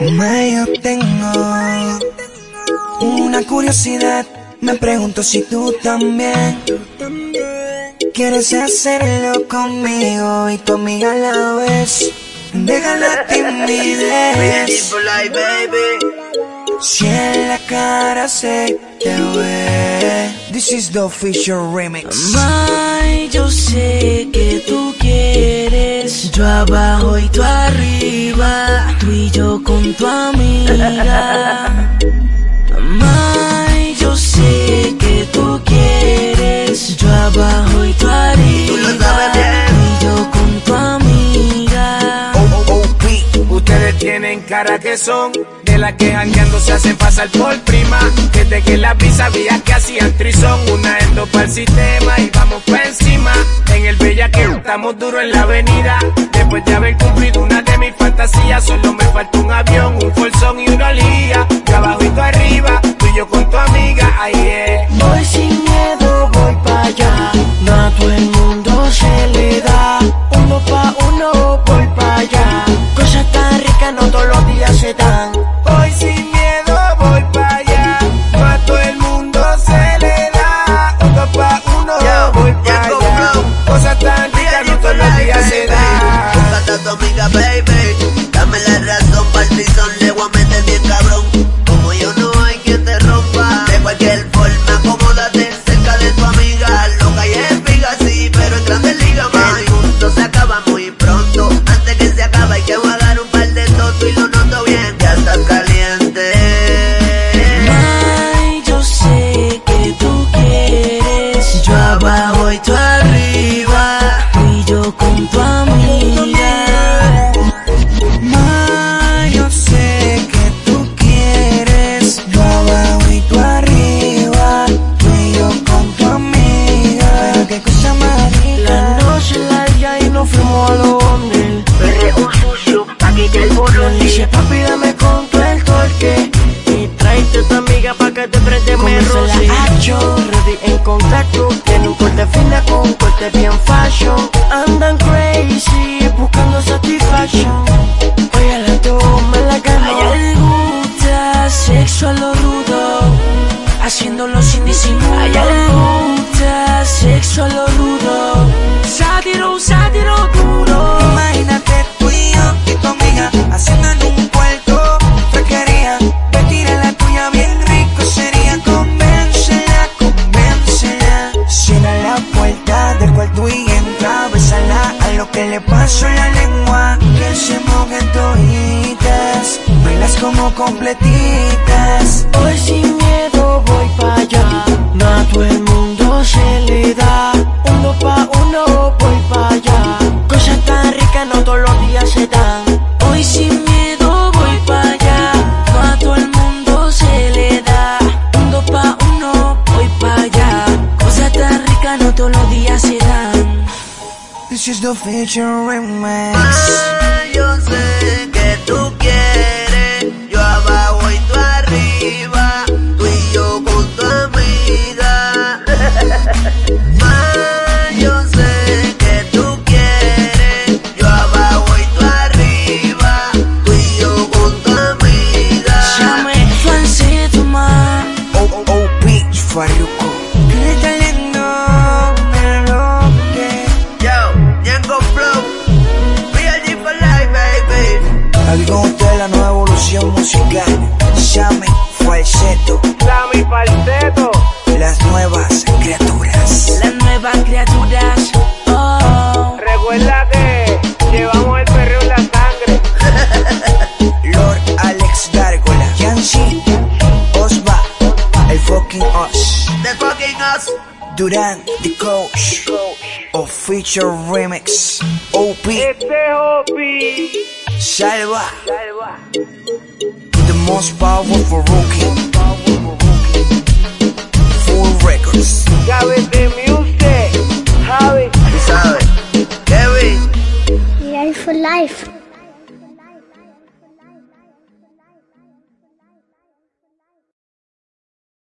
Me yo tengo una curiosidad. Me pregunto si tú también quieres hacerlo conmigo y tu amiga la vez. Deja la timidez. Si en la cara se te ve. This is the official remix. May, yo sé que tú quieres. Yo abajo y tú arriba. Yo con tu amiga. May, yo sé que tú quieres. Yo abajo y tú arriba. Tú lo sabes bien. Y yo con tu amiga. OOP. Ustedes tienen cara que son de las que jangueando se hacen pasar por prima. Desde que la vi sabía que hacían trizón. Una endo para el sistema y vamos por estamos duro en la avenida. Después de haber cumplido una de mis fantasías, solo me falta un avión, un bolsón y una olía. Borrón Dice papi dame con tu torque Y tráete a tu amiga pa' que te preste roce. Ready en contacto Tiene un corte fina con corte bien fashion Andan crazy buscando satisfaction Oye la toma la A ganó ella le gusta sexo a lo rudo Haciéndolo sin disimulo. A ella le gusta sexo a lo rudo. Sátiro, que le paso la lengua Que se mojen toditas Bailas como completitas Hoy sin miedo voy para allá. A todo el mundo se le da. The remix Ah, yo sé que tú quieres, yo abajo y tú arriba, tú y yo con tu amiga. Ustedes la nueva evolución musical Llame falseto Sammy Falseto. Las nuevas criaturas Las nuevas criaturas. Oh. Recuerda que llevamos el perreo en la sangre. Lord Alex Gárgola Yancy Osva El fucking Us The fucking us. Durán The Coach Official Remix OP Este hobby. Salva The most powerful rookie Full Records Gaby de Music. Javi. Tú sabes, Kevin. Life for life.